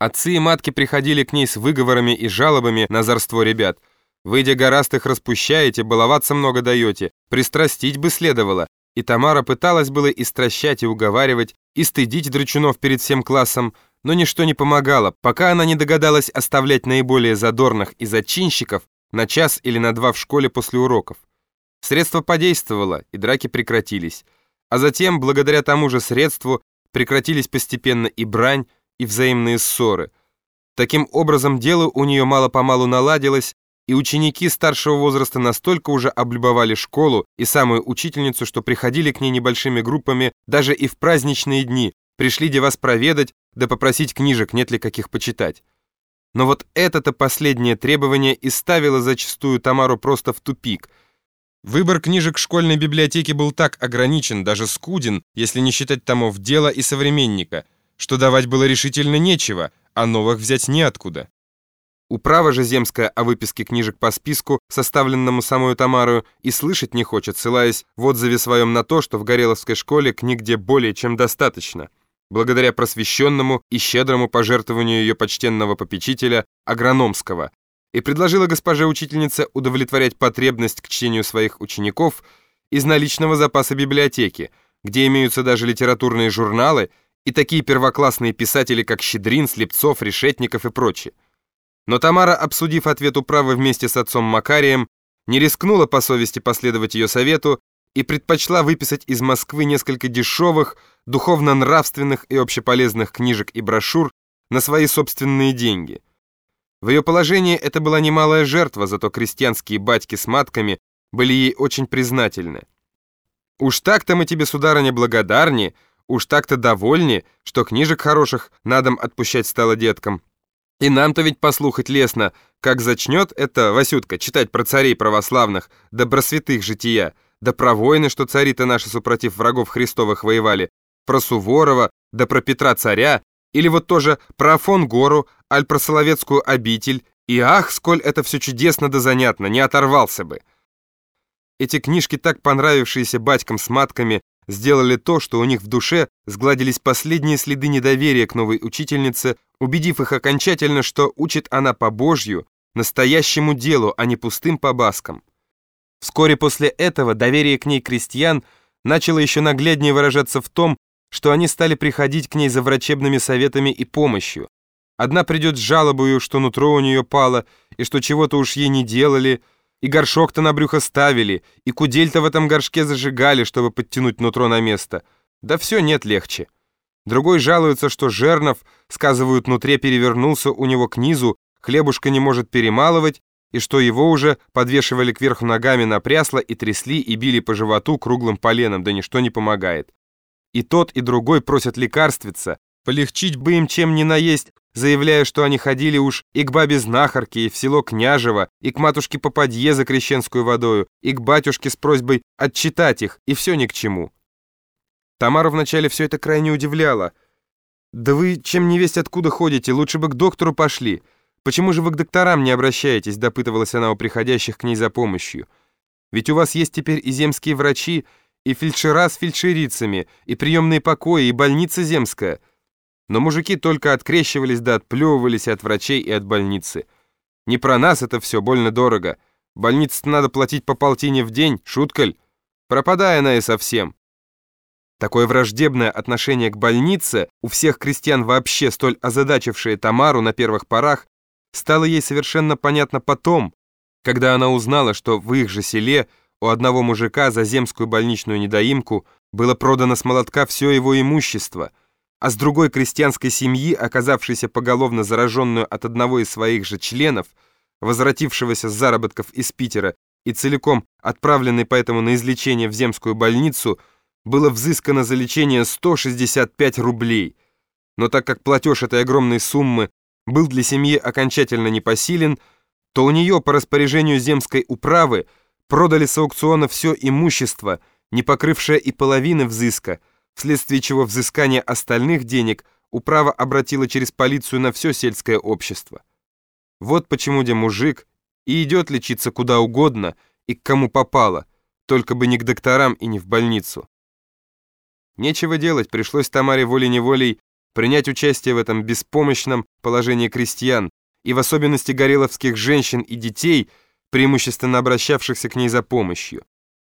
Отцы и матки приходили к ней с выговорами и жалобами на зарство ребят. Выйдя гораст их распущаете, баловаться много даете, пристрастить бы следовало. И Тамара пыталась было и стращать, и уговаривать, и стыдить драчунов перед всем классом, но ничто не помогало, пока она не догадалась оставлять наиболее задорных и зачинщиков на час или на два в школе после уроков. Средство подействовало, и драки прекратились. А затем, благодаря тому же средству, прекратились постепенно и брань, и взаимные ссоры. Таким образом, дело у нее мало-помалу наладилось, и ученики старшего возраста настолько уже облюбовали школу и самую учительницу, что приходили к ней небольшими группами даже и в праздничные дни, пришли где вас проведать, да попросить книжек, нет ли каких почитать. Но вот это-то последнее требование и ставило зачастую Тамару просто в тупик. Выбор книжек школьной библиотеки был так ограничен, даже скуден, если не считать томов дела и современника – что давать было решительно нечего, а новых взять неоткуда. Управа же земская о выписке книжек по списку, составленному самую Тамарою, и слышать не хочет, ссылаясь в отзыве своем на то, что в Гореловской школе книг где более чем достаточно, благодаря просвещенному и щедрому пожертвованию ее почтенного попечителя Агрономского, и предложила госпоже учительнице удовлетворять потребность к чтению своих учеников из наличного запаса библиотеки, где имеются даже литературные журналы и такие первоклассные писатели, как Щедрин, Слепцов, Решетников и прочие. Но Тамара, обсудив ответ управы вместе с отцом Макарием, не рискнула по совести последовать ее совету и предпочла выписать из Москвы несколько дешевых, духовно-нравственных и общеполезных книжек и брошюр на свои собственные деньги. В ее положении это была немалая жертва, зато крестьянские батьки с матками были ей очень признательны. «Уж так-то мы тебе, сударыня, благодарни», Уж так-то довольни, что книжек хороших на дом отпущать стало деткам. И нам-то ведь послухать лестно, как зачнет это Васютка читать про царей православных, да про святых жития, да про войны, что цари-то наши супротив врагов Христовых воевали, про Суворова, да про Петра царя, или вот тоже про Афон гору, аль про Соловецкую обитель, и ах, сколь это все чудесно да занятно, не оторвался бы. Эти книжки, так понравившиеся батькам с матками, сделали то, что у них в душе сгладились последние следы недоверия к новой учительнице, убедив их окончательно, что учит она по Божью, настоящему делу, а не пустым побаскам. Вскоре после этого доверие к ней крестьян начало еще нагляднее выражаться в том, что они стали приходить к ней за врачебными советами и помощью. Одна придет с жалобою, что нутро у нее пало, и что чего-то уж ей не делали – и горшок-то на брюхо ставили, и кудель-то в этом горшке зажигали, чтобы подтянуть нутро на место. Да все нет легче. Другой жалуется, что Жернов, сказывают, нутре перевернулся у него к низу, хлебушка не может перемалывать, и что его уже подвешивали кверху ногами на прясло и трясли и били по животу круглым поленом, да ничто не помогает. И тот, и другой просят лекарствиться, полегчить бы им чем не наесть, заявляя, что они ходили уж и к бабе знахарке, и в село Княжево, и к матушке Попадье за крещенскую водою, и к батюшке с просьбой отчитать их, и все ни к чему. Тамару вначале все это крайне удивляло. «Да вы чем не весть откуда ходите, лучше бы к доктору пошли. Почему же вы к докторам не обращаетесь?» допытывалась она у приходящих к ней за помощью. «Ведь у вас есть теперь и земские врачи, и фельдшера с фельдшерицами, и приемные покои, и больница земская». Но мужики только открещивались да отплевывались от врачей и от больницы. Не про нас это все больно дорого. Больнице надо платить по полтине в день, шуткаль. Пропадая она и совсем. Такое враждебное отношение к больнице, у всех крестьян вообще столь озадачившее Тамару на первых порах, стало ей совершенно понятно потом, когда она узнала, что в их же селе у одного мужика за земскую больничную недоимку было продано с молотка все его имущество – а с другой крестьянской семьи, оказавшейся поголовно зараженную от одного из своих же членов, возвратившегося с заработков из Питера и целиком отправленной поэтому на излечение в земскую больницу, было взыскано за лечение 165 рублей. Но так как платеж этой огромной суммы был для семьи окончательно непосилен, то у нее по распоряжению земской управы продали с аукциона все имущество, не покрывшее и половины взыска, вследствие чего взыскание остальных денег управа обратила через полицию на все сельское общество. Вот почему где мужик и идет лечиться куда угодно и к кому попало, только бы не к докторам и не в больницу. Нечего делать, пришлось Тамаре волей-неволей принять участие в этом беспомощном положении крестьян и в особенности гореловских женщин и детей, преимущественно обращавшихся к ней за помощью.